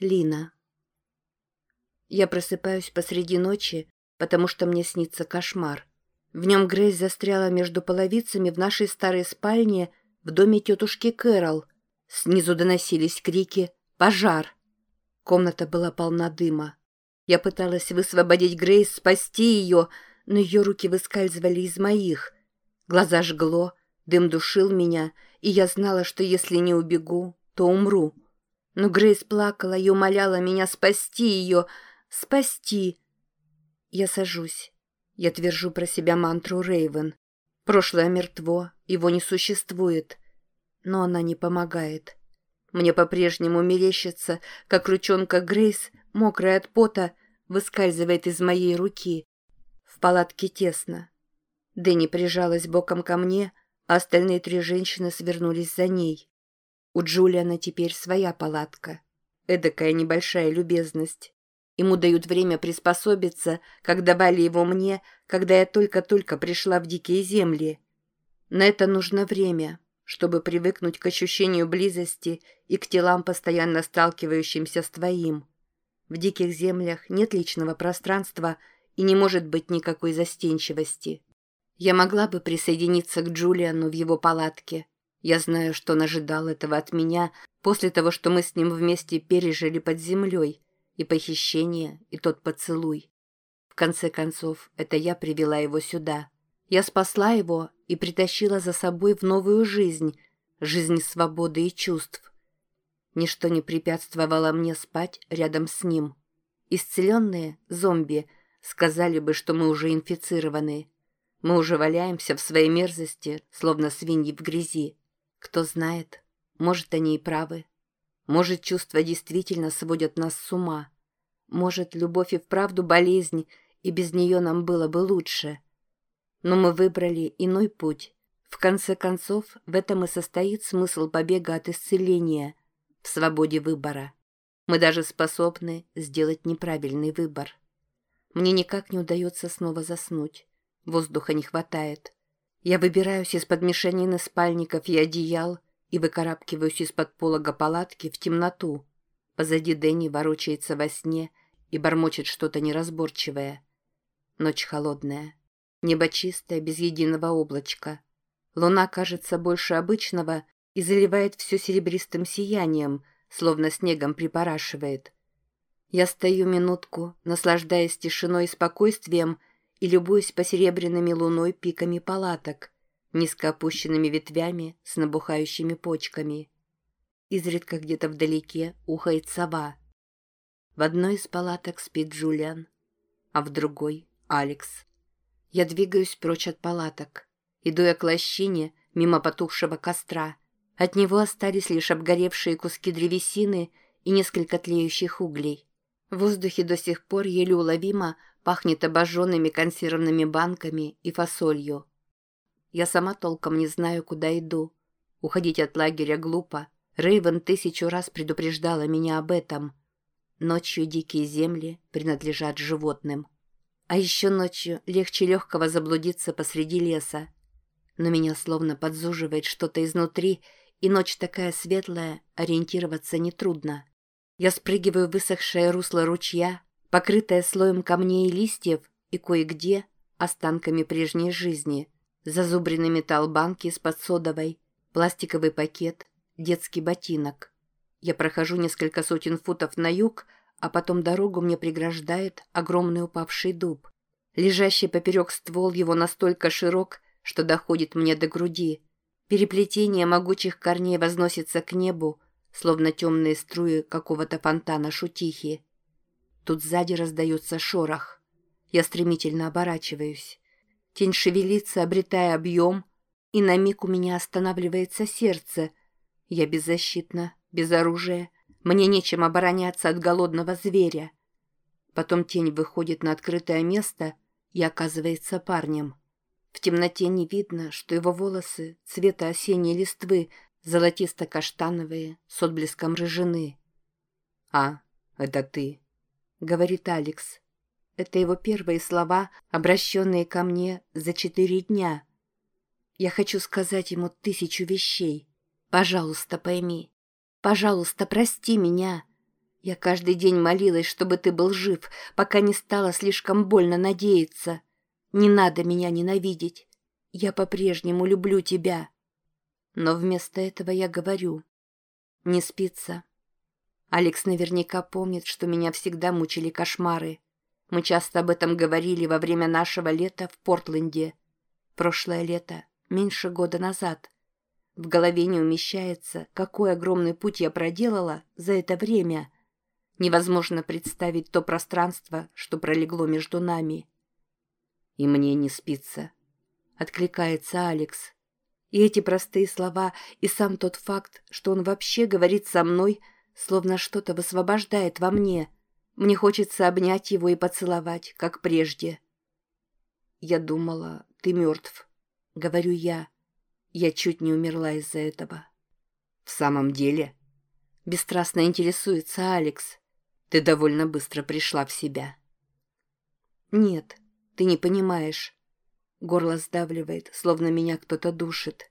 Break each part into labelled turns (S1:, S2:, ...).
S1: Лина. Я просыпаюсь посреди ночи, потому что мне снится кошмар. В нем Грейс застряла между половицами в нашей старой спальне в доме тетушки Кэрол. Снизу доносились крики «Пожар!». Комната была полна дыма. Я пыталась высвободить Грейс, спасти ее, но ее руки выскальзывали из моих. Глаза жгло, дым душил меня, и я знала, что если не убегу, то умру. Но Грейс плакала и умоляла меня спасти ее, спасти. Я сажусь. Я твержу про себя мантру Рейвен. Прошлое мертво, его не существует. Но она не помогает. Мне по-прежнему мерещится, как ручонка Грейс, мокрая от пота, выскальзывает из моей руки. В палатке тесно. Дэнни прижалась боком ко мне, а остальные три женщины свернулись за ней. У Джулиана теперь своя палатка. Эдакая небольшая любезность. Ему дают время приспособиться, как давали его мне, когда я только-только пришла в дикие земли. На это нужно время, чтобы привыкнуть к ощущению близости и к телам, постоянно сталкивающимся с твоим. В диких землях нет личного пространства и не может быть никакой застенчивости. Я могла бы присоединиться к Джулиану в его палатке, я знаю, что он ожидал этого от меня после того, что мы с ним вместе пережили под землей, и похищение, и тот поцелуй. В конце концов, это я привела его сюда. Я спасла его и притащила за собой в новую жизнь, жизнь свободы и чувств. Ничто не препятствовало мне спать рядом с ним. Исцеленные, зомби, сказали бы, что мы уже инфицированы. Мы уже валяемся в своей мерзости, словно свиньи в грязи. Кто знает, может, они и правы. Может, чувства действительно сводят нас с ума. Может, любовь и вправду болезнь, и без нее нам было бы лучше. Но мы выбрали иной путь. В конце концов, в этом и состоит смысл побега от исцеления, в свободе выбора. Мы даже способны сделать неправильный выбор. Мне никак не удается снова заснуть. Воздуха не хватает. Я выбираюсь из-под мешанины спальников и одеял и выкарабкиваюсь из-под полога палатки в темноту. Позади Дэнни ворочается во сне и бормочет что-то неразборчивое. Ночь холодная. Небо чистое, без единого облачка. Луна кажется больше обычного и заливает все серебристым сиянием, словно снегом припорашивает. Я стою минутку, наслаждаясь тишиной и спокойствием, и любуюсь посеребряными луной пиками палаток, низко опущенными ветвями с набухающими почками. Изредка где-то вдалеке ухает сова. В одной из палаток спит Джулиан, а в другой — Алекс. Я двигаюсь прочь от палаток. Иду я к лощине, мимо потухшего костра. От него остались лишь обгоревшие куски древесины и несколько тлеющих углей. В воздухе до сих пор еле уловимо Пахнет обожженными консервными банками и фасолью. Я сама толком не знаю, куда иду. Уходить от лагеря глупо. Рейвен тысячу раз предупреждала меня об этом. Ночью дикие земли принадлежат животным. А еще ночью легче легкого заблудиться посреди леса. Но меня словно подзуживает что-то изнутри, и ночь такая светлая, ориентироваться нетрудно. Я спрыгиваю в высохшее русло ручья, покрытая слоем камней и листьев и кое-где останками прежней жизни, зазубренный металл банки из-под содовой, пластиковый пакет, детский ботинок. Я прохожу несколько сотен футов на юг, а потом дорогу мне преграждает огромный упавший дуб. Лежащий поперек ствол его настолько широк, что доходит мне до груди. Переплетение могучих корней возносится к небу, словно темные струи какого-то фонтана шутихи. Тут сзади раздается шорох. Я стремительно оборачиваюсь. Тень шевелится, обретая объем, и на миг у меня останавливается сердце. Я беззащитна, без оружия. Мне нечем обороняться от голодного зверя. Потом тень выходит на открытое место и оказывается парнем. В темноте не видно, что его волосы цвета осенней листвы, золотисто-каштановые, с отблеском рыжины. «А, это ты», — говорит Алекс. Это его первые слова, обращенные ко мне за четыре дня. Я хочу сказать ему тысячу вещей. Пожалуйста, пойми. Пожалуйста, прости меня. Я каждый день молилась, чтобы ты был жив, пока не стало слишком больно надеяться. Не надо меня ненавидеть. Я по-прежнему люблю тебя. Но вместо этого я говорю. Не спится. Алекс наверняка помнит, что меня всегда мучили кошмары. Мы часто об этом говорили во время нашего лета в Портленде. Прошлое лето, меньше года назад. В голове не умещается, какой огромный путь я проделала за это время – Невозможно представить то пространство, что пролегло между нами. «И мне не спится», — откликается Алекс. И эти простые слова, и сам тот факт, что он вообще говорит со мной, словно что-то высвобождает во мне. Мне хочется обнять его и поцеловать, как прежде. «Я думала, ты мертв», — говорю я. Я чуть не умерла из-за этого. «В самом деле?» Бесстрастно интересуется Алекс. Ты довольно быстро пришла в себя. Нет, ты не понимаешь. Горло сдавливает, словно меня кто-то душит.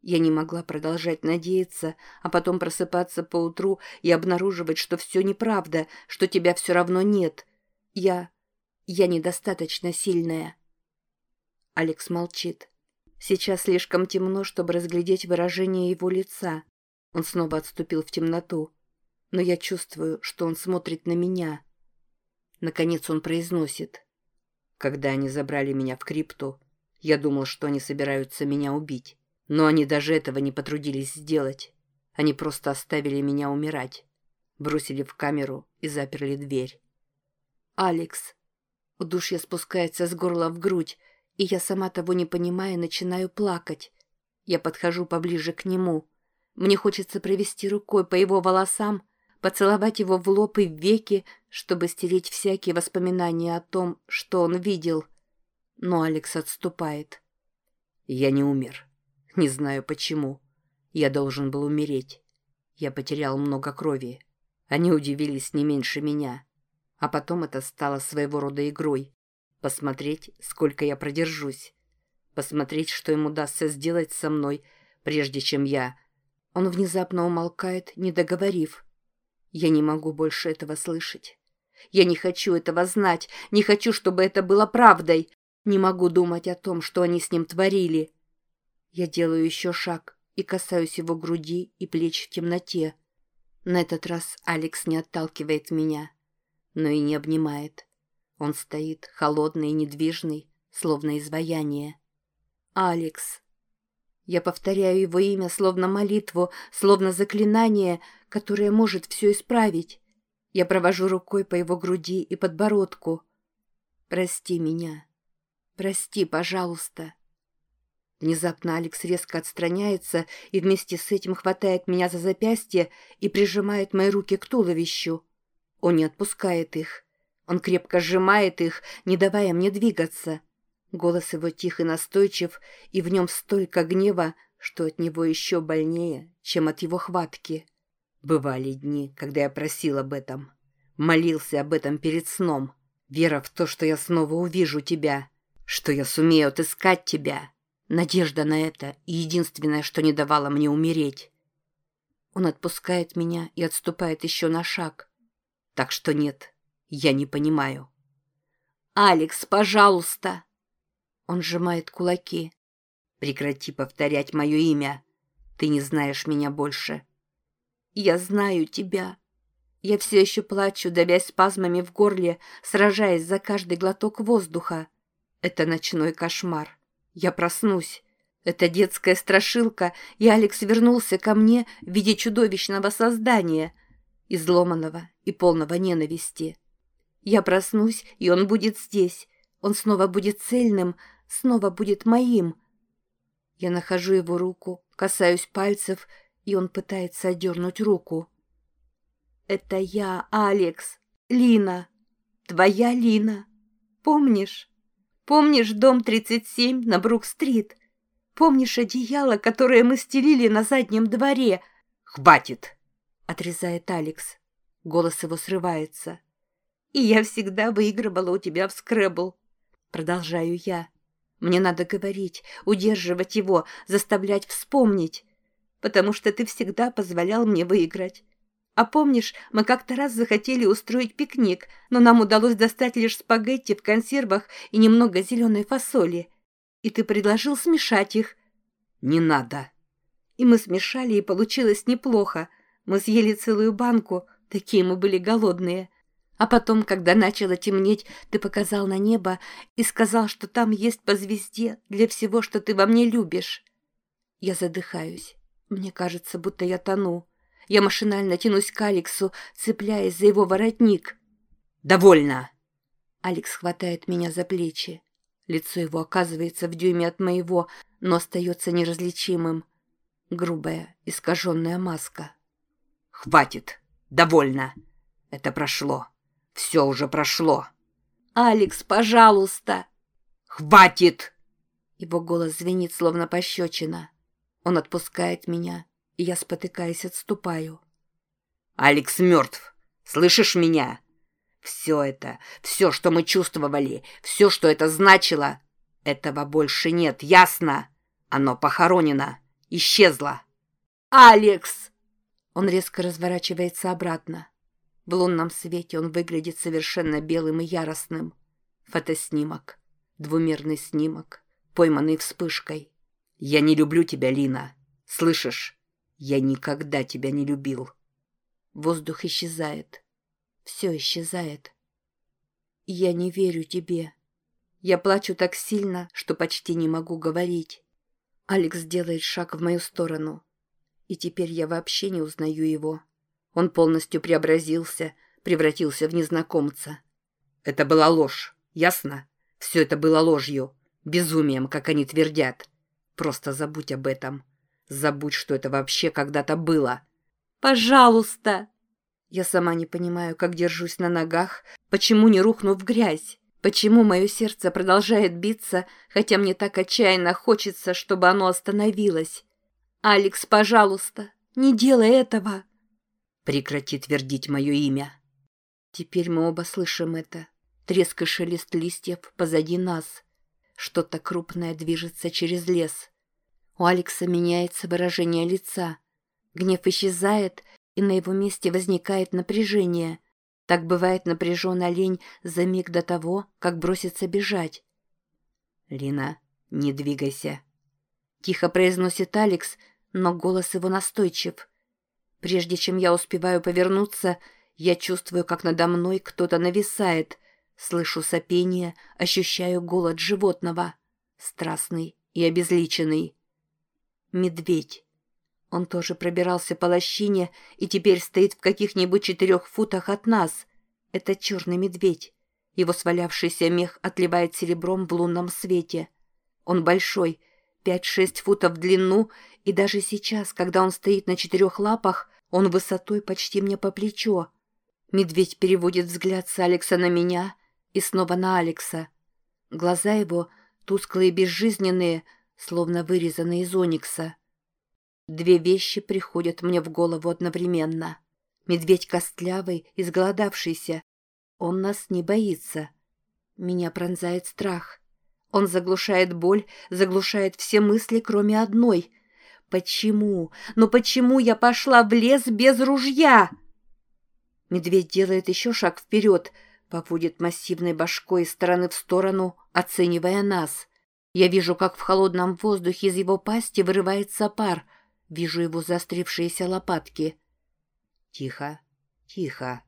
S1: Я не могла продолжать надеяться, а потом просыпаться поутру и обнаруживать, что все неправда, что тебя все равно нет. Я... я недостаточно сильная. Алекс молчит. Сейчас слишком темно, чтобы разглядеть выражение его лица. Он снова отступил в темноту но я чувствую, что он смотрит на меня. Наконец он произносит. Когда они забрали меня в крипту, я думал, что они собираются меня убить. Но они даже этого не потрудились сделать. Они просто оставили меня умирать. Бросили в камеру и заперли дверь. «Алекс». Удушье спускается с горла в грудь, и я сама того не понимая начинаю плакать. Я подхожу поближе к нему. Мне хочется провести рукой по его волосам, поцеловать его в лоб и в веки, чтобы стереть всякие воспоминания о том, что он видел. Но Алекс отступает. «Я не умер. Не знаю почему. Я должен был умереть. Я потерял много крови. Они удивились не меньше меня. А потом это стало своего рода игрой. Посмотреть, сколько я продержусь. Посмотреть, что им удастся сделать со мной, прежде чем я...» Он внезапно умолкает, не договорив. Я не могу больше этого слышать. Я не хочу этого знать, не хочу, чтобы это было правдой. Не могу думать о том, что они с ним творили. Я делаю еще шаг и касаюсь его груди и плеч в темноте. На этот раз Алекс не отталкивает меня, но и не обнимает. Он стоит, холодный и недвижный, словно изваяние. «Алекс!» Я повторяю его имя, словно молитву, словно заклинание, которое может все исправить. Я провожу рукой по его груди и подбородку. «Прости меня. Прости, пожалуйста». Внезапно Алекс резко отстраняется и вместе с этим хватает меня за запястье и прижимает мои руки к туловищу. Он не отпускает их. Он крепко сжимает их, не давая мне двигаться. Голос его тих и настойчив, и в нем столько гнева, что от него еще больнее, чем от его хватки. Бывали дни, когда я просил об этом, молился об этом перед сном, вера в то, что я снова увижу тебя, что я сумею отыскать тебя. Надежда на это — единственное, что не давало мне умереть. Он отпускает меня и отступает еще на шаг. Так что нет, я не понимаю. «Алекс, пожалуйста!» Он сжимает кулаки. «Прекрати повторять мое имя. Ты не знаешь меня больше». «Я знаю тебя». Я все еще плачу, давясь спазмами в горле, сражаясь за каждый глоток воздуха. Это ночной кошмар. Я проснусь. Это детская страшилка, и Алекс вернулся ко мне в виде чудовищного создания, изломанного и полного ненависти. Я проснусь, и он будет здесь. Он снова будет цельным, снова будет моим. Я нахожу его руку, касаюсь пальцев, и он пытается отдернуть руку. «Это я, Алекс, Лина, твоя Лина. Помнишь? Помнишь дом 37 на Брук-стрит? Помнишь одеяло, которое мы стелили на заднем дворе?» «Хватит!» — отрезает Алекс. Голос его срывается. «И я всегда выигрывала у тебя в скребл», — продолжаю я. Мне надо говорить, удерживать его, заставлять вспомнить, потому что ты всегда позволял мне выиграть. А помнишь, мы как-то раз захотели устроить пикник, но нам удалось достать лишь спагетти в консервах и немного зеленой фасоли. И ты предложил смешать их.
S2: Не надо.
S1: И мы смешали, и получилось неплохо. Мы съели целую банку, такие мы были голодные. А потом, когда начало темнеть, ты показал на небо и сказал, что там есть по звезде для всего, что ты во мне любишь. Я задыхаюсь. Мне кажется, будто я тону. Я машинально тянусь к Алексу, цепляясь за его воротник.
S2: «Довольно!»
S1: Алекс хватает меня за плечи. Лицо его оказывается в дюйме от моего, но остается неразличимым. Грубая, искаженная маска.
S2: «Хватит! Довольно! Это прошло! Все уже прошло!»
S1: «Алекс, пожалуйста!»
S2: «Хватит!»
S1: Его голос звенит, словно пощечина. Он отпускает меня, и я, спотыкаясь, отступаю.
S2: «Алекс мертв! Слышишь меня? Все это, все, что мы чувствовали, все, что это значило, этого больше нет, ясно? Оно похоронено, исчезло!»
S1: «Алекс!» Он резко разворачивается обратно. В лунном свете он выглядит совершенно белым и яростным. Фотоснимок. Двумерный снимок, пойманный вспышкой.
S2: «Я не люблю тебя, Лина. Слышишь? Я никогда тебя не любил.
S1: Воздух исчезает. Все исчезает. Я не верю тебе. Я плачу так сильно, что почти не могу говорить. Алекс делает шаг в мою сторону. И теперь я вообще не узнаю его. Он полностью преобразился, превратился в незнакомца.
S2: Это была ложь, ясно? Все это было ложью, безумием, как они твердят. Просто забудь об этом. Забудь, что это вообще когда-то было.
S1: Пожалуйста. Я сама не понимаю, как держусь на ногах, почему не рухну в грязь, почему мое сердце продолжает биться, хотя мне так отчаянно хочется, чтобы оно остановилось. Алекс, пожалуйста, не делай этого.
S2: Прекрати твердить мое имя.
S1: Теперь мы оба слышим это. Треск и шелест листьев позади нас. Что-то крупное движется через лес. У Алекса меняется выражение лица. Гнев исчезает, и на его месте возникает напряжение. Так бывает напряжен олень за миг до того, как бросится бежать.
S2: «Лина, не двигайся», —
S1: тихо произносит Алекс, но голос его настойчив. Прежде чем я успеваю повернуться, я чувствую, как надо мной кто-то нависает, слышу сопение, ощущаю голод животного, страстный и обезличенный. Медведь. Он тоже пробирался по лощине и теперь стоит в каких-нибудь четырех футах от нас. Это черный медведь. Его свалявшийся мех отливает серебром в лунном свете. Он большой, пять-шесть футов в длину, и даже сейчас, когда он стоит на четырех лапах, он высотой почти мне по плечо. Медведь переводит взгляд с Алекса на меня и снова на Алекса. Глаза его, тусклые и безжизненные, словно вырезанный из оникса. Две вещи приходят мне в голову одновременно. Медведь костлявый, изголодавшийся. Он нас не боится. Меня пронзает страх. Он заглушает боль, заглушает все мысли, кроме одной. Почему? Но почему я пошла в лес без ружья? Медведь делает еще шаг вперед, поводит массивной башкой из стороны в сторону, оценивая нас. Я вижу, как в холодном воздухе из его пасти вырывается пар. Вижу его заострившиеся лопатки.
S2: «Тихо, тихо».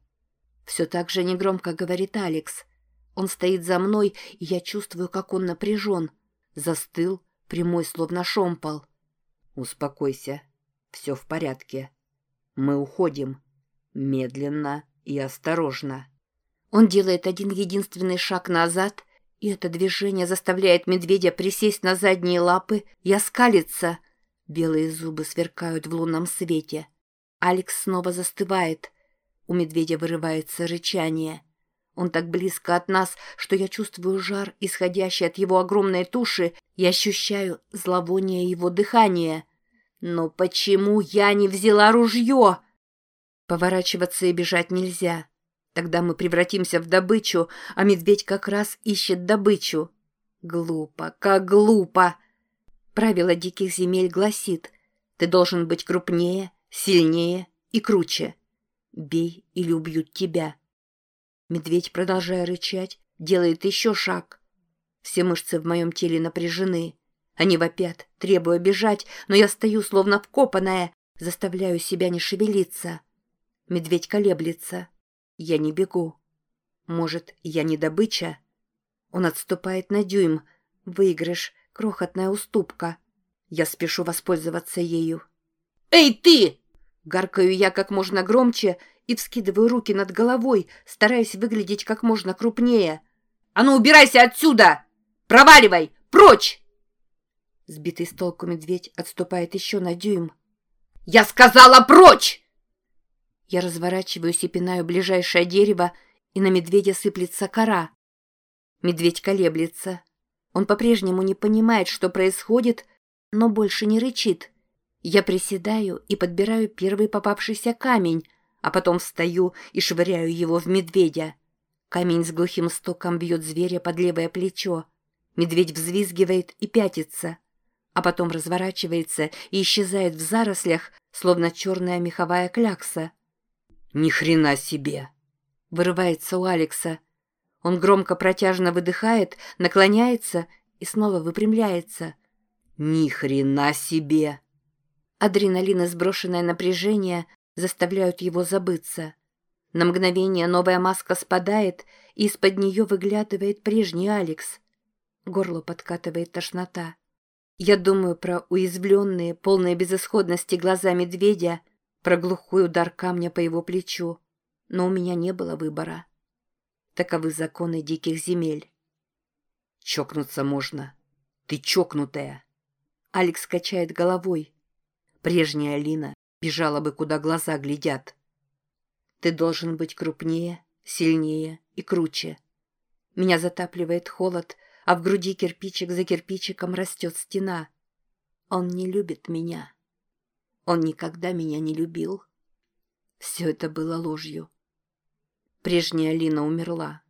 S1: Все так же негромко говорит Алекс. Он стоит за мной, и я чувствую, как он напряжен. Застыл, прямой, словно шомпол.
S2: «Успокойся. Все в порядке. Мы уходим. Медленно и осторожно».
S1: Он делает один единственный шаг назад — и это движение заставляет медведя присесть на задние лапы и оскалиться. Белые зубы сверкают в лунном свете. Алекс снова застывает. У медведя вырывается рычание. Он так близко от нас, что я чувствую жар, исходящий от его огромной туши, и ощущаю зловоние его дыхания. Но почему я не взяла ружье? Поворачиваться и бежать нельзя. Тогда мы превратимся в добычу, а медведь как раз ищет добычу. Глупо, как глупо! Правило диких земель гласит, ты должен быть крупнее, сильнее и круче. Бей или убьют тебя. Медведь, продолжая рычать, делает еще шаг. Все мышцы в моем теле напряжены. Они вопят, требуя бежать, но я стою, словно вкопанная, заставляю себя не шевелиться. Медведь колеблется. Я не бегу. Может, я не добыча? Он отступает на дюйм. Выигрыш, крохотная уступка. Я спешу воспользоваться ею. «Эй, ты!» Гаркаю я как можно громче и вскидываю руки над головой, стараясь выглядеть как можно крупнее. «А ну, убирайся отсюда! Проваливай! Прочь!» Сбитый с толку медведь отступает еще на дюйм. «Я сказала прочь!» Я разворачиваюсь и пинаю ближайшее дерево, и на медведя сыплется кора. Медведь колеблется. Он по-прежнему не понимает, что происходит, но больше не рычит. Я приседаю и подбираю первый попавшийся камень, а потом встаю и швыряю его в медведя. Камень с глухим стуком бьет зверя под левое плечо. Медведь взвизгивает и пятится, а потом разворачивается и исчезает в зарослях, словно черная меховая клякса.
S2: «Ни хрена себе!»
S1: — вырывается у Алекса. Он громко протяжно выдыхает, наклоняется и снова выпрямляется.
S2: «Ни хрена себе!»
S1: Адреналин и сброшенное напряжение заставляют его забыться. На мгновение новая маска спадает, и из-под нее выглядывает прежний Алекс. Горло подкатывает тошнота. Я думаю про уязвленные, полные безысходности глаза медведя, про глухой удар камня по его плечу. Но у меня не было выбора. Таковы законы диких земель.
S2: Чокнуться можно. Ты чокнутая.
S1: Алекс качает головой.
S2: Прежняя Алина бежала бы, куда глаза глядят.
S1: Ты должен быть крупнее, сильнее и круче. Меня затапливает холод, а в груди кирпичик за кирпичиком растет стена. Он не любит меня. Он никогда меня не любил. Все это было ложью. Прежняя Алина умерла.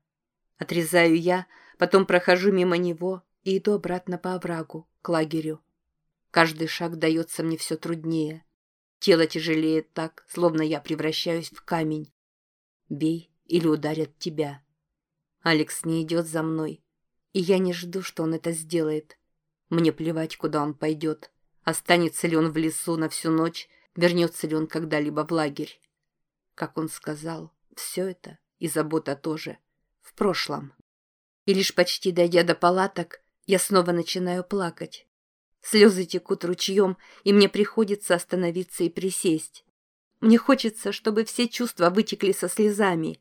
S1: Отрезаю я, потом прохожу мимо него и иду обратно по оврагу, к лагерю. Каждый шаг дается мне все труднее. Тело тяжелеет так, словно я превращаюсь в камень. Бей или ударят тебя. Алекс не идет за мной, и я не жду, что он это сделает. Мне плевать, куда он пойдет. Останется ли он в лесу на всю ночь, вернется ли он когда-либо в лагерь. Как он сказал, все это, и забота тоже, в прошлом. И лишь почти дойдя до палаток, я снова начинаю плакать. Слезы текут ручьем, и мне приходится остановиться и присесть. Мне хочется, чтобы все чувства вытекли со слезами.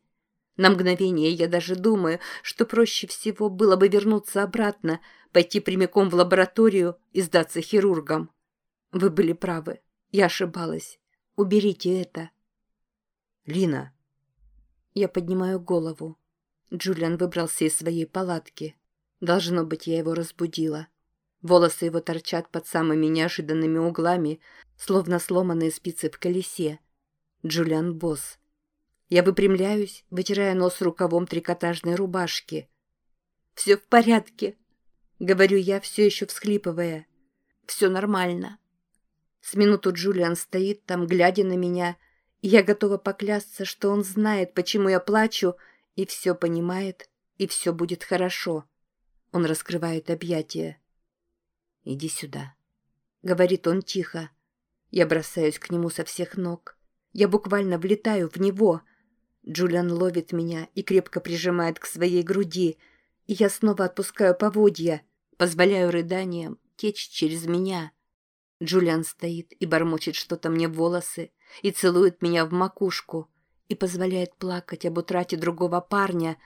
S1: На мгновение я даже думаю, что проще всего было бы вернуться обратно, пойти прямиком в лабораторию и сдаться хирургам. Вы были правы. Я ошибалась. Уберите это.
S2: Лина.
S1: Я поднимаю голову. Джулиан выбрался из своей палатки. Должно быть, я его разбудила. Волосы его торчат под самыми неожиданными углами, словно сломанные спицы в колесе. Джулиан Босс. Я выпрямляюсь, вытирая нос рукавом трикотажной рубашки. «Все в порядке», — говорю я, все еще всхлипывая. «Все нормально». С минуту Джулиан стоит там, глядя на меня, я готова поклясться, что он знает, почему я плачу, и все понимает, и все будет хорошо. Он раскрывает объятия. «Иди сюда», — говорит он тихо. Я бросаюсь к нему со всех ног. Я буквально влетаю в него. Джулиан ловит меня и крепко прижимает к своей груди, и я снова отпускаю поводья, позволяю рыданиям течь через меня. Джулиан стоит и бормочет что-то мне в волосы, и целует меня в макушку, и позволяет плакать об утрате другого парня,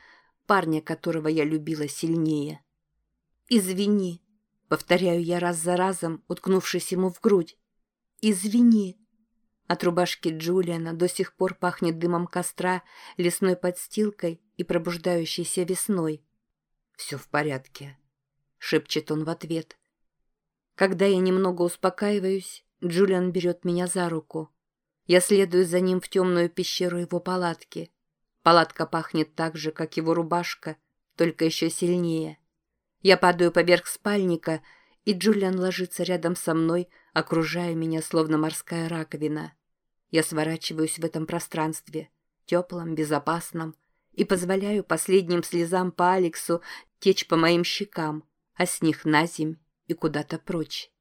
S1: парня, которого я любила сильнее. «Извини», Повторяю я раз за разом, уткнувшись ему в грудь. «Извини». От рубашки Джулиана до сих пор пахнет дымом костра, лесной подстилкой и пробуждающейся весной. «Все в порядке», — шепчет он в ответ. Когда я немного успокаиваюсь, Джулиан берет меня за руку. Я следую за ним в темную пещеру его палатки. Палатка пахнет так же, как его рубашка, только еще сильнее. Я падаю поверх спальника, и Джулиан ложится рядом со мной, окружая меня, словно морская раковина. Я сворачиваюсь в этом пространстве, теплом, безопасном, и позволяю последним слезам по Алексу течь по моим щекам, а с них на земь и куда-то прочь.